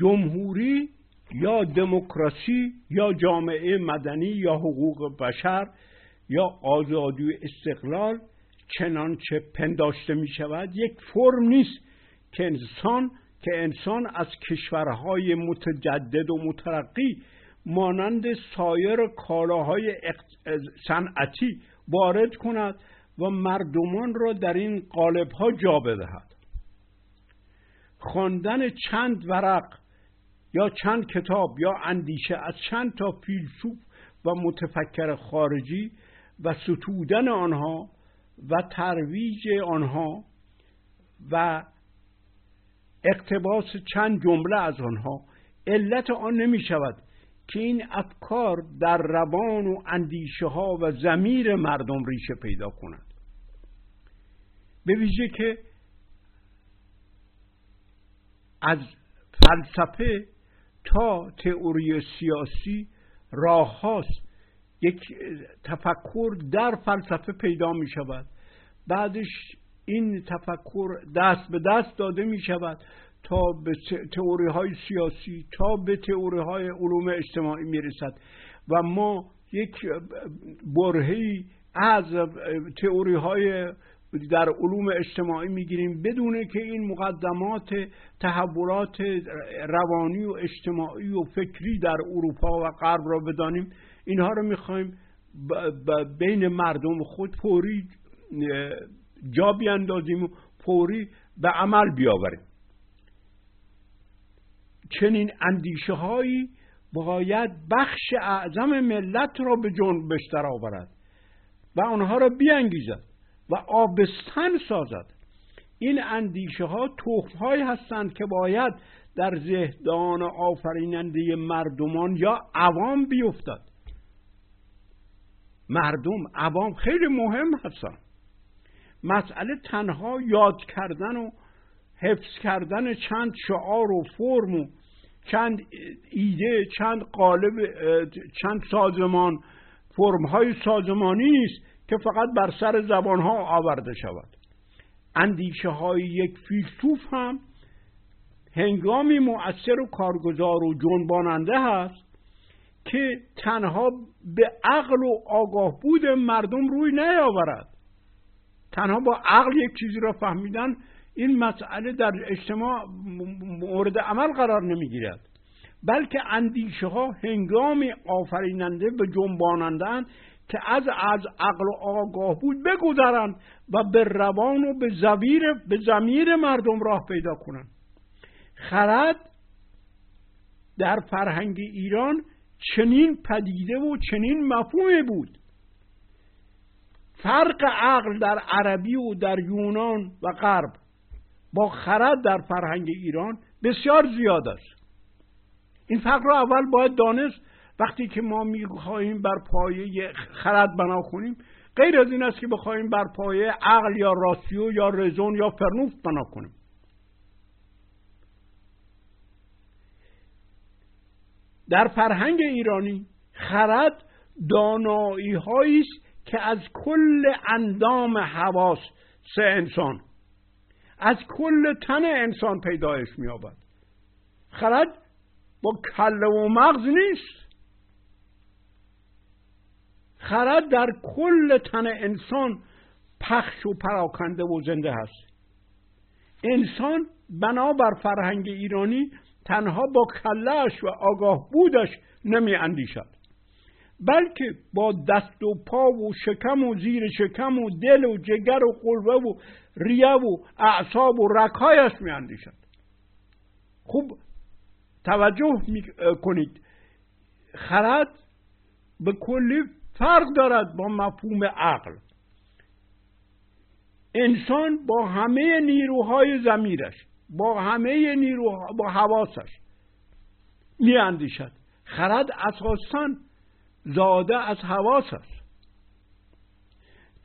جمهوری یا دموکراسی یا جامعه مدنی یا حقوق بشر یا آزادی و استقلال چنانچه پنداشته می شود یک فرم نیست که انسان که انسان از کشورهای متجدد و مترقی مانند سایر کالاهای صنعتی وارد کند و مردمان را در این قالب ها جا بدهد. خواندن چند ورق یا چند کتاب یا اندیشه از چند تا فیلسوف و متفکر خارجی و ستودن آنها و ترویج آنها و اقتباس چند جمله از آنها علت آن نمی شود که این افکار در روان و اندیشه ها و زمیر مردم ریشه پیدا کند. به ویژه که از فلسفه تا تئوری سیاسی راه هاست. یک تفکر در فلسفه پیدا می شود. بعدش این تفکر دست به دست داده می شود تا به تئوری های سیاسی تا به تئوری های علوم اجتماعی می رسد. و ما یک برهی از تئوری های در علوم اجتماعی می‌گیریم بدون که این مقدمات تحولات روانی و اجتماعی و فکری در اروپا و غرب را بدانیم. اینها رو می‌خوایم بین مردم خود فوری جا بیاندازیم و فوری به عمل بیاوریم. چنین اندیشه هایی باید بخش اعظم ملت را به جنبش درآورد و آنها را بیانگیزد. و آبستن سازد. این اندیشه ها تخم های هستند که باید در ذهدان آفریننده مردمان یا عوام بیفتد. مردم عوام خیلی مهم هستند مسئله تنها یاد کردن و حفظ کردن چند شعار و فرم و چند ایده چند قالب چند سازمان فرم های سازمانی نیست که فقط بر سر زبان ها آورده شود. اندیشه های یک فیلسوف هم هنگامی مؤثر و کارگزار و جنباننده هست که تنها به عقل و آگاه بود مردم روی نیاورد. تنها با عقل یک چیزی را فهمیدن این مسئله در اجتماع مورد عمل قرار نمی‌گیرد. بلکه اندیشه ها هنگامی آفریننده به جنبانندن که از از عقل و آگاه بود بگذرند و به روان و به زمیر به زمیر مردم راه پیدا کنند. خرد در فرهنگ ایران چنین پدیده و چنین مفهومی بود. فرق عقل در عربی و در یونان و غرب با خرد در فرهنگ ایران بسیار زیاد است. این فرق را اول باید دانست وقتی که ما می‌خواهیم بر پایه خرد بنا کنیم غیر از این است که بخواهیم بر پایه عقل یا راسیو یا رزون یا فرنوفت بنا کنیم. در فرهنگ ایرانی خرد دانایی است که از کل اندام حواس سه انسان از کل تن انسان پیدایش مییابد. خرد با کله و مغز نیست. خرد در کل تن انسان پخش و پراکنده و زنده هست. انسان بنابر فرهنگ ایرانی تنها با کلش و آگاه بودش نمی اندیشد. بلکه با دست و پا و شکم و زیر شکم و دل و جگر و قلبه و ریه و اعصاب و رکایش می اندیشد. خوب توجه می کنید. خرد به کلی فرق دارد با مفهوم عقل. انسان با همه نیروهای زمیرش با همه نیروها با حواسش می اندیشد خرد اساسا زاده از حواس است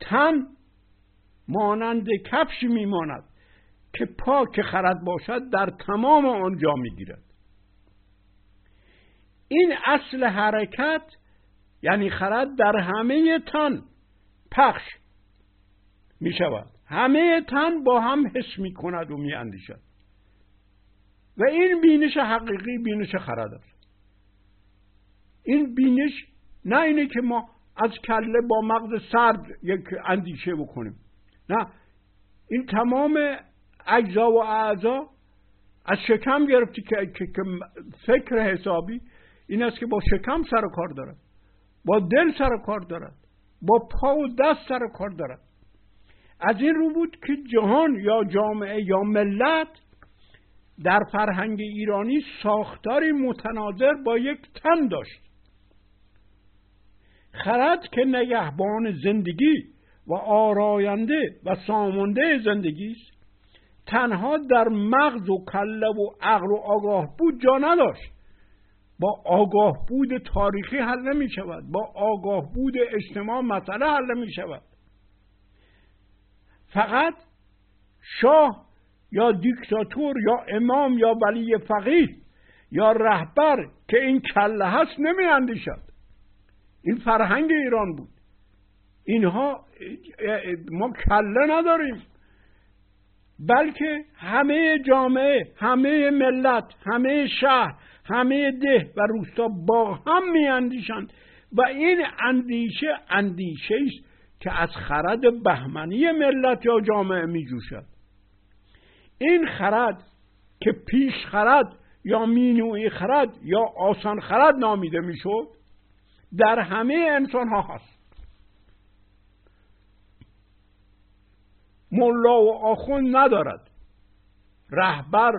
تن مانند کفش میماند که پاک خرد باشد در تمام آنجا می‌گیرد. این اصل حرکت یعنی خرد در همه تن پخش می شود. همه تن با هم حس می کند و می اندیشد. و این بینش حقیقی بینش خرد است. این بینش نه اینه که ما از کله با مغز سرد یک اندیشه بکنیم. نه این تمام اجزا و اعضا از شکم گرفتی که, فکر حسابی این است که با شکم سر کار دارد. با دل سر کار دارد با پا و دست سر کار دارد از این رو بود که جهان یا جامعه یا ملت در فرهنگ ایرانی ساختاری متناظر با یک تن داشت. خرد که نگهبان زندگی و آراینده و سامانده زندگی است تنها در مغز و کله و عقل و آگاه بود جا نداشت. با آگاه بود تاریخی حل نمی شود. با آگاه بود اجتماع مسئله حل نمی شود. فقط شاه یا دیکتاتور یا امام یا ولی فقیه یا رهبر که این کله هست نمی اندیشد. این فرهنگ ایران بود. اینها ما کله نداریم. بلکه همه جامعه همه ملت همه شهر همه ده و روستا با هم می اندیشند و این اندیشه اندیشه است که از خرد بهمنی ملت یا جامعه می جوشد این خرد که پیش خرد یا مینوی خرد یا آسان خرد نامیده می‌شد در همه انسان ها هست. ملا و آخون ندارد. رهبر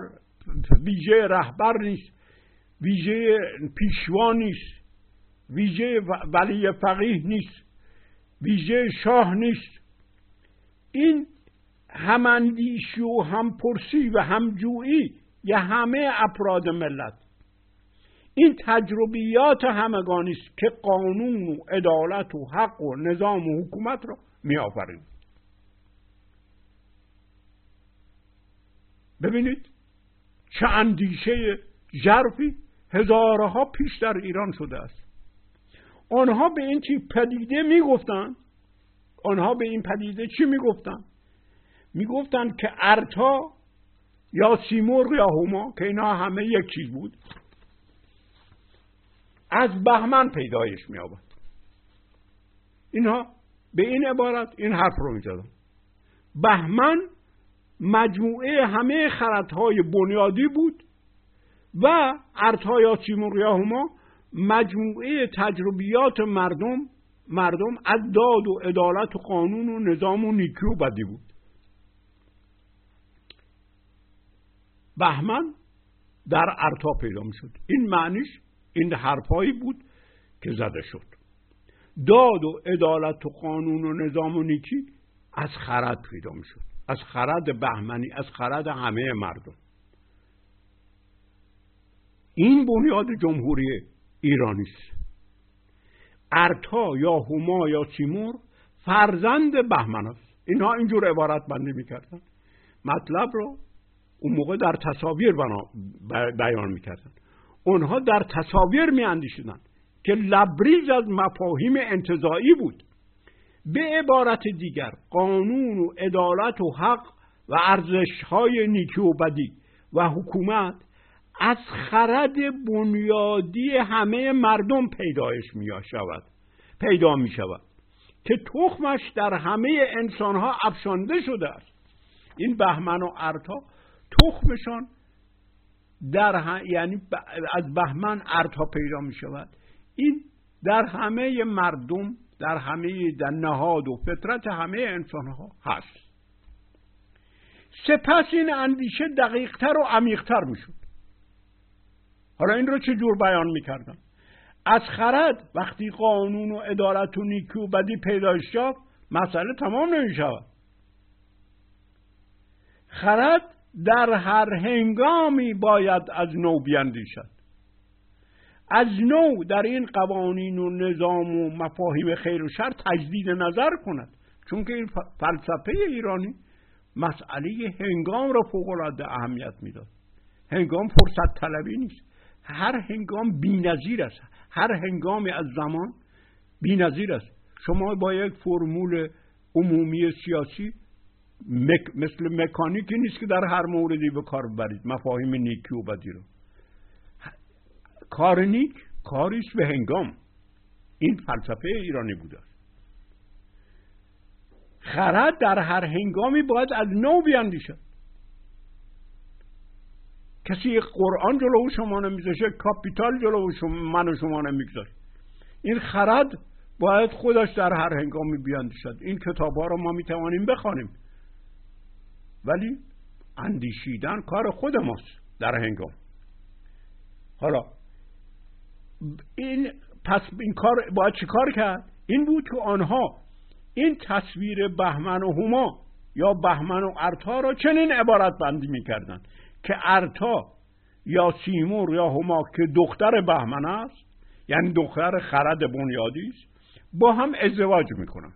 ویژه رهبر نیست. ویژه پیشوا نیست ویژه ولی فقیه نیست ویژه شاه نیست این هماندیشی و همپرسی و همجویی یا همه افراد ملت این تجربیات همگانی است که قانون و عدالت و حق و نظام و حکومت را می آفرین. ببینید چه اندیشه ژرفی هزارها پیش در ایران شده است. آنها به این چی پدیده می‌گفتند؟ آنها به این پدیده چی می‌گفتند؟ می‌گفتند که ارتا یا سیمرغ یا هما که اینا همه یک چیز بود از بهمن پیدایش میابد اینها به این عبارت این حرف رو می‌زدن بهمن مجموعه همه خردهای بنیادی بود. و ارتا یا سیمرغ یا هما مجموعه تجربیات مردم مردم از داد و عدالت و قانون و نظام و نیکی و بدی بود. بهمن در ارتا پیدا می شد این معنیش این حرفهایی بود که زده شد. داد و عدالت و قانون و نظام و نیکی از خرد پیدا می شد از خرد بهمنی از خرد همه مردم. این بنیاد جمهوری ایرانی است. ارتا یا هما یا تیمور فرزند بهمن است. اینها اینجور عبارت بندی می‌کردن. مطلب رو اون موقع در تصاویر بیان می‌کردن. اونها در تصاویر میاندیشیدن که لبریز از مفاهیم انتظایی بود. به عبارت دیگر قانون و عدالت و حق و ارزش های نیکی و بدی و حکومت از خرد بنیادی همه مردم پیدایش می شود پیدا می شود که تخمش در همه انسان ها افشانده شده است. این بهمن و ارتا تخمشان در یعنی از بهمن ارتا پیدا می شود. این در همه مردم در همه در نهاد و فطرت همه انسان ها هست. سپس این اندیشه دقیقتر و عمیقتر می شود. حالا این رو چه جور بیان می‌کردن؟ از خرد وقتی قانون و ادارت و نیکی و بدی پیدا شد مسئله تمام نمی‌شود. خرد در هر هنگامی باید از نو بیندیشد. از نو در این قوانین و نظام و مفاهیم خیر و شر تجدید نظر کند. چون که این فلسفه ایرانی مسئله هنگام را فوق اهمیت می‌داد. هنگام فرصت طلبی نیست. هر هنگام بینظیر است. هر هنگامی از زمان بینظیر است. شما با یک فرمول عمومی سیاسی مثل مکانیکی نیست که در هر موردی به کار ببرید مفاهیم نیکی و بدی رو. کار نیک کاریست به هنگام. این فلسفه ایرانی بوده. خرد در هر هنگامی باید از نو بیاندیشد. کسی قرآن جلو شما نمیذاشه کاپیتال جلو شما من و شما نمی‌گذاره این خرد باید خودش در هر هنگامی بیاندیشد این کتاب ها رو ما می‌توانیم بخوانیم. ولی اندیشیدن کار خود ماست در هنگام. حالا این پس این کار باید چی کار کرد؟ این بود که آنها این تصویر بهمن و هما یا بهمن و ارتا را چنین عبارت بندی می‌کردن که ارتا یا سیمور یا هما که دختر بهمن است یعنی دختر خرد بنیادی است با هم ازدواج می‌کنن.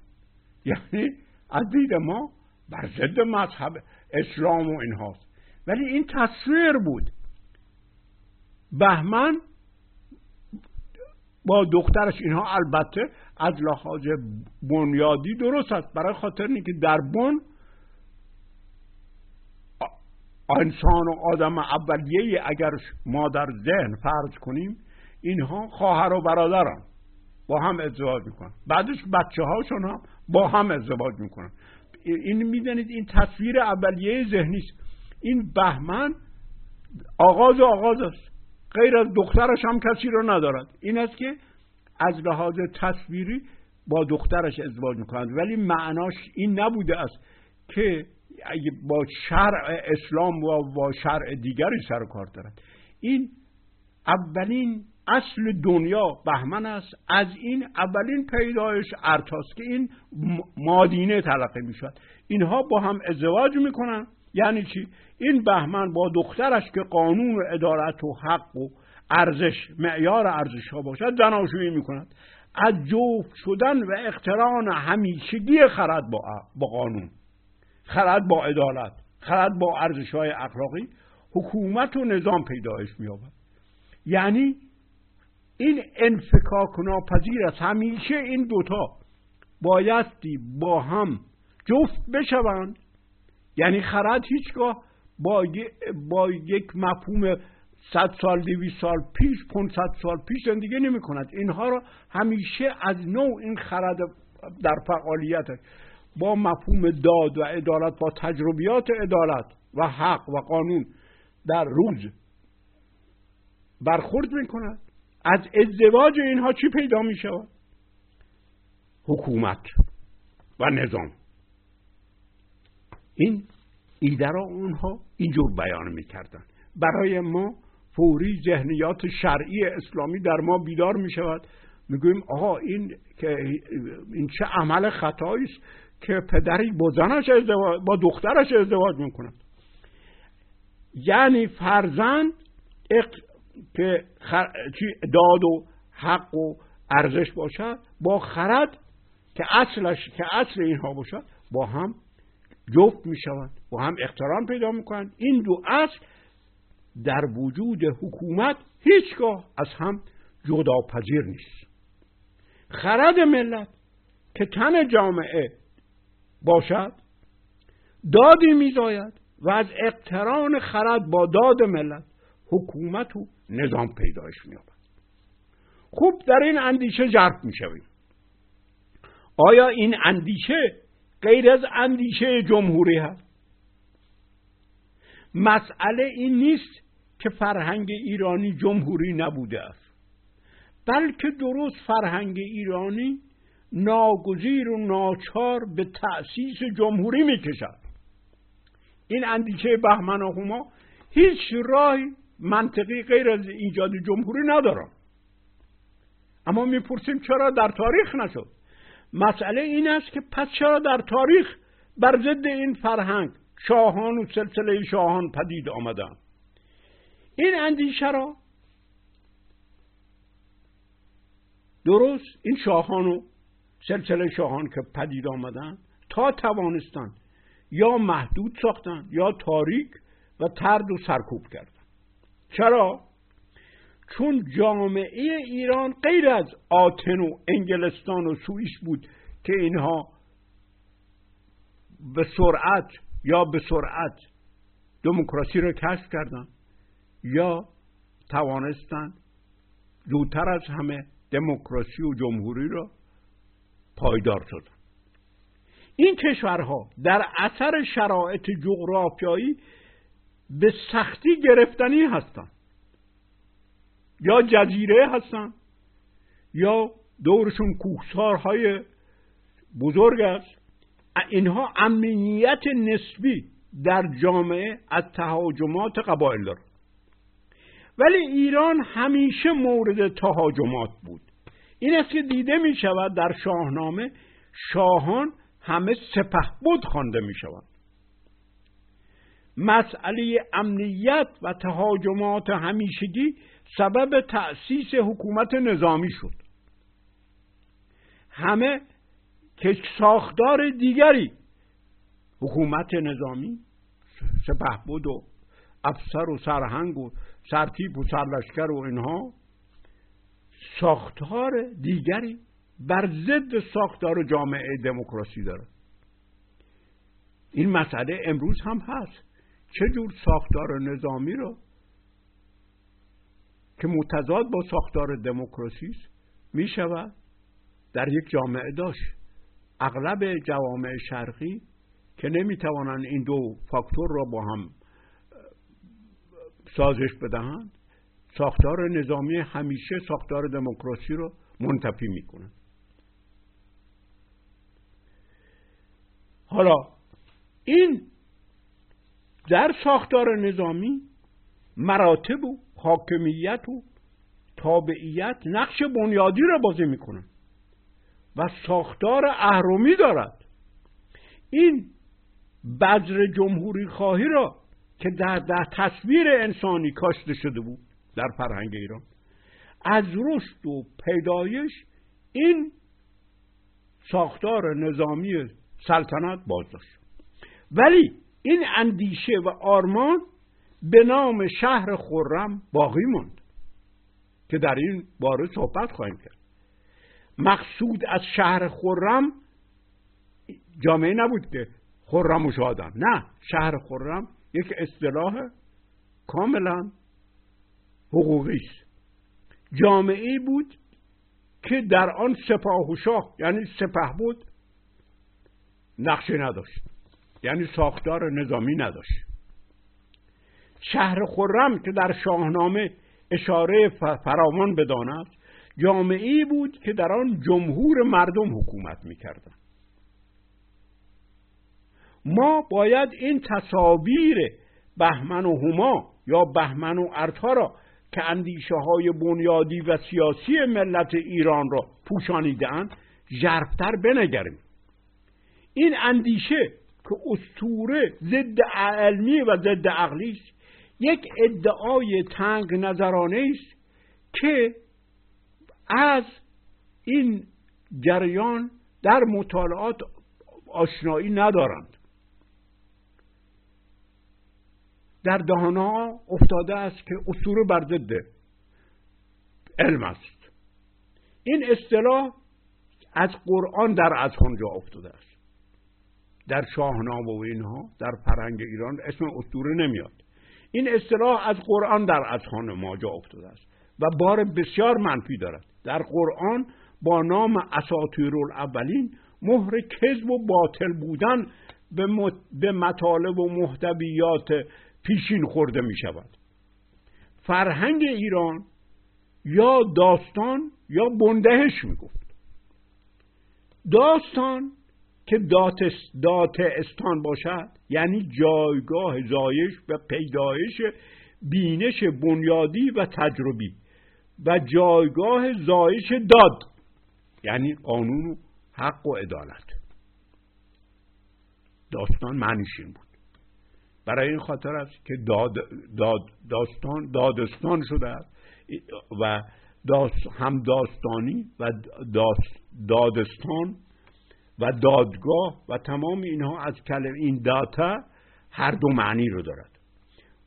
یعنی از دید ما بر ضد مذهب اسلام و اینهاست ولی این تصویر بود. بهمن با دخترش اینها البته از لحاظ بنیادی درست است. برای خاطر اینکه در بن انسان و آدم اولیه اگر ما در ذهن فرض کنیم اینها خواهر و برادران. با هم ازدواج می‌کنن. بعدش بچه هاشون هم با هم ازدواج می‌کنن. این می‌دانید این تصویر اولیه ذهنی این بهمن آغاز و آغاز است. غیر از دخترش هم کسی رو ندارد. این است که از لحاظ تصویری با دخترش ازدواج می‌کنند. ولی معناش این نبوده است که با شرع اسلام و با شرع دیگری سر کار دارد. این اولین اصل دنیا بهمن است. از این اولین پیدایش ارتاست که این مادینه تلقی می‌شد اینها با هم ازدواج می‌کنن. یعنی چی؟ این بهمن با دخترش که قانون و عدالت و حق و ارزش معیار ارزش ها باشد زناشویی می‌کند. از جفت شدن و اقتران همیشگی خرد با, با قانون. خرد با عدالت خرد با ارزش های اخلاقی حکومت و نظام پیدایش مییابد. یعنی این انفکاک ناپذیر است. همیشه این دوتا بایستی با هم جفت بشوند. یعنی خرد هیچگاه با, با یک مفهوم صد سال دویست سال پیش 500 سال پیش زندگی نمی کند اینها را همیشه از نوع این خرد در فعالیت با مفهوم داد و عدالت با تجربیات عدالت و حق و قانون در روز برخورد می کند از ازدواج اینها چی پیدا می شود حکومت و نظام. این ایده را اونها اینجور بیان می‌کردن برای ما فوری ذهنیات شرعی اسلامی در ما بیدار می شود می‌گوییم آقا این که این چه عمل خطایی است که پدری با زنش ازدواج با دخترش ازدواج می‌کند. یعنی فرزند که داد و حق و ارزش باشد با خرد که اصلش که اصل اینها باشد با هم جفت می شوند با هم احترام پیدا می‌کنند. این دو اصل در وجود حکومت هیچگاه از هم جدا پذیر نیست. خرد ملت که تن جامعه باشد دادی میزاید و از اقتران خرد با داد ملت حکومت و نظام پیدایش مییابد. خوب در این اندیشه جرف می‌شویم. آیا این اندیشه غیر از اندیشه جمهوری هست؟ مسئله این نیست که فرهنگ ایرانی جمهوری نبوده است بلکه درست فرهنگ ایرانی ناگزیر و ناچار به تأسیس جمهوری می‌کشد. این اندیشه بهمن هما هیچ راهی منطقی غیر از ایجاد جمهوری ندارم اما می‌پرسیم چرا در تاریخ نشد؟ مسئله این است که پس چرا در تاریخ بر ضد این فرهنگ شاهان و سلسله شاهان پدید آمدن؟ این اندیشه را درست این شاهان و سلسله شاهان که پدید آمدن تا توانستن یا محدود ساختن یا تاریک و ترد و سرکوب کردن چرا؟ چون جامعه ایران غیر از آتن و انگلستان و سوئیس بود که اینها به سرعت یا به سرعت دموکراسی رو کشف کردن یا توانستن زودتر از همه دموکراسی و جمهوری را پایدار شدن این کشورها در اثر شرایط جغرافیایی به سختی گرفتنی هستند. یا جزیره هستند یا دورشون کوهسارهای بزرگ است. اینها امنیت نسبی در جامعه از تهاجمات قبایل دارد ولی ایران همیشه مورد تهاجمات بود. این است که دیده می شود در شاهنامه شاهان همه سپه بود خوانده می شود مسئله امنیت و تهاجمات همیشگی سبب تأسیس حکومت نظامی شد. همه که ساختار دیگری حکومت نظامی سپه بود و افسر و سرهنگ و سرتیپ و سرلشکر و اینها ساختار دیگری بر ضد ساختار جامعه دموکراسی داره. این مسئله امروز هم هست. چه جور ساختار نظامی رو که متضاد با ساختار دموکراسی است می شود در یک جامعه داشت. اغلب جوامع شرقی که نمی توانند این دو فاکتور را با هم سازش بدهند ساختار نظامی همیشه ساختار دموکراسی رو منتفی می‌کنه. حالا این در ساختار نظامی مراتب و حاکمیت و تابعیت نقش بنیادی را بازی می‌کنن و ساختار اهرمی دارد. این بذر جمهوری خواهی را که در, در تصویر انسانی کاشته شده بود. در فرهنگ ایران. از رشد و پیدایش این ساختار نظامی سلطنت باز داشت ولی این اندیشه و آرمان به نام شهر خرم باقی ماند که در این باره صحبت خواهیم کرد. مقصود از شهر خرم جامعه نبود که خرم و شادن نه شهر خرم یک اصطلاح کاملا حقوقی است جامعه بود که در آن سپاه و شاه یعنی سپه بود نقشه نداشت. یعنی ساختار نظامی نداشت. شهر خرم که در شاهنامه اشاره فرامان بداند جامعه بود که در آن جمهور مردم حکومت می‌کردند. ما باید این تصاویر بهمن و هما یا بهمن و ارتا را که اندیشه های بنیادی و سیاسی ملت ایران را پوشانیدهاند ژرفتر بنگریم. این اندیشه که استوره ضد علمی و ضد عقلی است یک ادعای تنگ نظرانه است که از این جریان در مطالعات آشنایی ندارند. در دهانها افتاده است که اصول بر ضد علم است. این اصطلاح از قرآن در از جا افتاده است. در شاهنامه و اینها در فرهنگ ایران اسم اسطوره نمیاد. این اصطلاح از قرآن در از ما جا افتاده است و بار بسیار منفی دارد. در قرآن با نام اساطیر الاولین مهر کذب و باطل بودن به مطالب و محتویات پیشین خورده می شود. فرهنگ ایران یا داستان یا بندهش می گفت. داستان که دات استان باشد یعنی جایگاه زایش و پیدایش بینش بنیادی و تجربی و جایگاه زایش داد یعنی قانون و حق و عدالت. داستان معنیش این بود. برای این خاطر است که داد, داد داستان دادستان شده است. و داست هم داستانی و دادستان و دادگاه و تمام اینها از کلمه این داتا هر دو معنی رو دارد.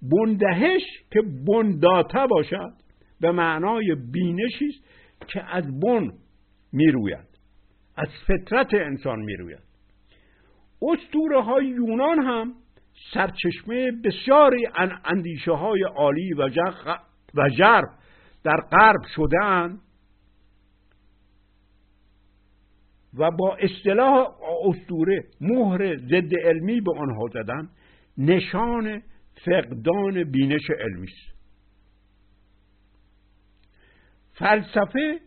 بندهش که بنداتا باشد به معنای بینشی است که از بن می‌روید. از فطرت انسان می‌روید. استوره های یونان هم سرچشمه بسیاری اندیشه های عالی و, جرب در غرب شدن و با اصطلاح استوره مهر ضد علمی به آنها زدن نشان فقدان بینش علمی است. فلسفه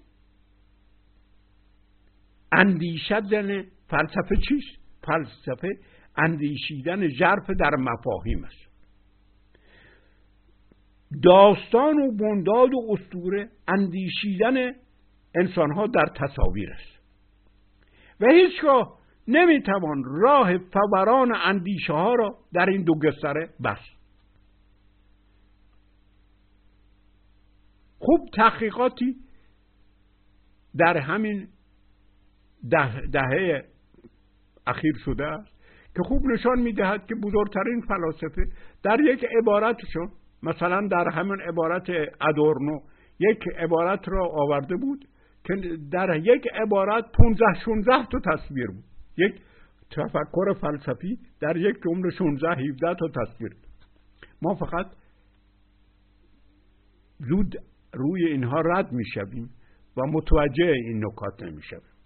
اندیشیدن فلسفه چیست؟ فلسفه اندیشیدن ژرف در مفاهیم است. داستان و بنداد و استوره اندیشیدن انسانها در تصاویر است. و هیچگاه نمی‌توان راه فوران اندیشه ها را در این دو گستره بست. خوب تحقیقاتی در همین ده دهه اخیر شده است. که خوب نشان می‌دهد که بزرگترین فلاسفه در یک عبارتشون مثلا در همین عبارت ادورنو یک عبارت را آورده بود که در یک عبارت 15 16 تا تصویر بود. یک تفکر فلسفی در یک جمله 16 17 تا تصویر. ما فقط زود روی اینها رد می‌شویم و متوجه این نکات نمی‌شویم.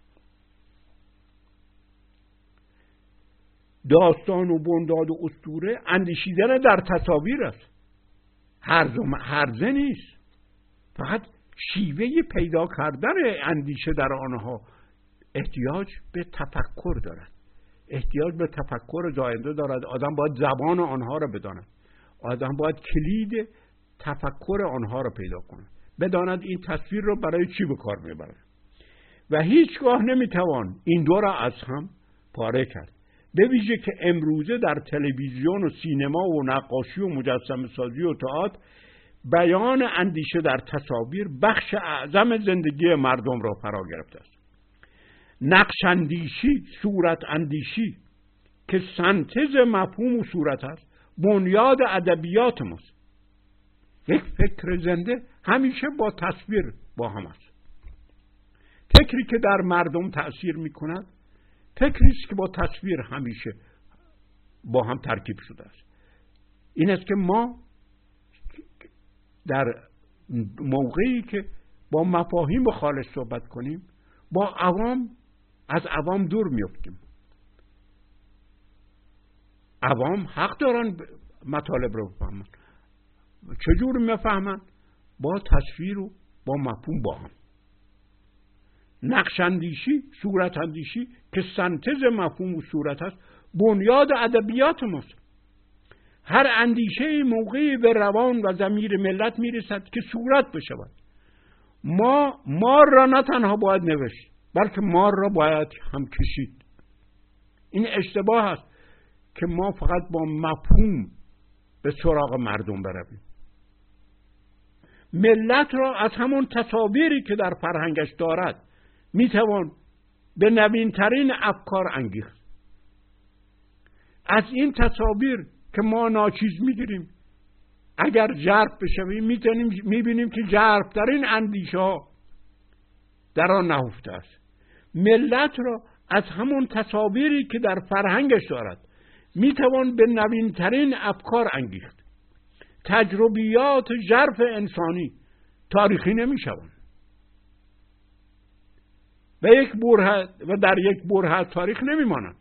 داستان و بنداد و استوره اندیشیدن در تصاویر است. هرزه نیست. فقط شیوه پیدا کردن اندیشه در آنها احتیاج به تفکر دارد. احتیاج به تفکر زاینده دارد. آدم باید زبان آنها را بداند. آدم باید کلید تفکر آنها را پیدا کند. بداند این تصویر را برای چی به کار می‌برد. و هیچگاه نمی‌توان این دو را از هم پاره کرد. به ویژه که امروزه در تلویزیون و سینما و نقاشی و مجسم سازی و تئاتر بیان اندیشه در تصاویر بخش اعظم زندگی مردم را فرا گرفته است. نقش اندیشی صورت اندیشی که سنتز مفهوم و صورت است بنیاد ادبیات ماست. یک فکر زنده همیشه با تصویر با هم است. فکری که در مردم تأثیر می کند فکری است که با تصویر همیشه با هم ترکیب شده است. این است که ما در موقعی که با مفاهیم خالص صحبت کنیم با عوام از عوام دور میفتیم عوام حق دارن مطالب رو بفهمن. چجور می‌فهمن؟ با تصویر و با مفهوم با هم. نقش اندیشی صورت اندیشی که سنتز مفهوم و صورت است. بنیاد ادبیات ماست. هر اندیشه موقعی به روان و زمیر ملت می‌رسد که صورت بشود. ما مار را نه تنها باید نوشت بلکه مار را باید هم کشید. این اشتباه است که ما فقط با مفهوم به سراغ مردم برویم. ملت را از همون تصاویری که در فرهنگش دارد می‌توان به نوینترین افکار انگیخت. از این تصاویر که ما ناچیز می‌گیریم اگر جرب بشویم می‌بینیم که این اندیشه ها در آن نهفته است. ملت را از همون تصاویری که در فرهنگش دارد می‌توان به نوینترین افکار انگیخت. تجربیات ژرف انسانی تاریخی نمی‌شوند. و یک بره و در یک بره تاریخ نمیمانند.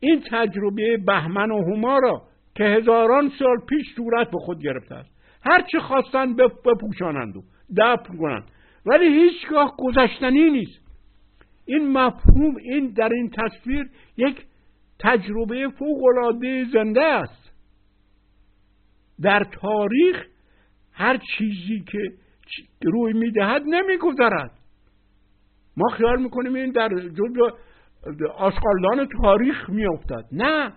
این تجربه بهمن و هما را که هزاران سال پیش صورت به خود گرفته است. هر چه خواستن بپوشانند و دفن کنند. ولی هیچگاه گذشتنی نیست. این مفهوم این در این تصویر یک تجربه فوقالعاده زنده است. در تاریخ هر چیزی که روی می‌دهد نمیگذرد. ما خیال می‌کنیم این در جزء آشغالدان تاریخ میافتد نه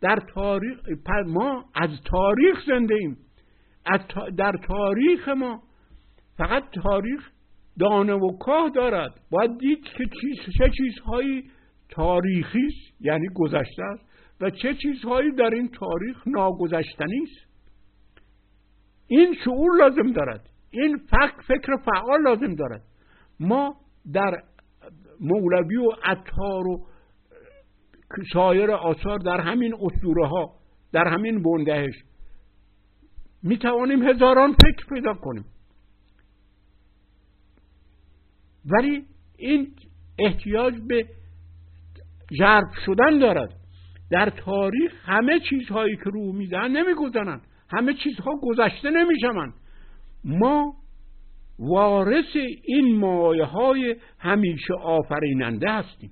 در تاریخ ما از تاریخ زنده ایم. از در تاریخ ما فقط تاریخ دانه و کاه دارد. باید دید که چیز چه چیزهایی تاریخی است یعنی گذشته است و چه چیزهایی در این تاریخ ناگذشتنی است. این شعور لازم دارد. این فکر فکر فعال لازم دارد. ما در مولوی و عطار و سایر آثار در همین اسطوره ها در همین بندهش می توانیم هزاران فکر پیدا کنیم. ولی این احتیاج به ضرب شدن دارد. در تاریخ همه چیزهایی که رو میدن نمیگذنند همه چیزها گذشته نمی‌شوند. ما وارث این مایه های همیشه آفریننده هستیم.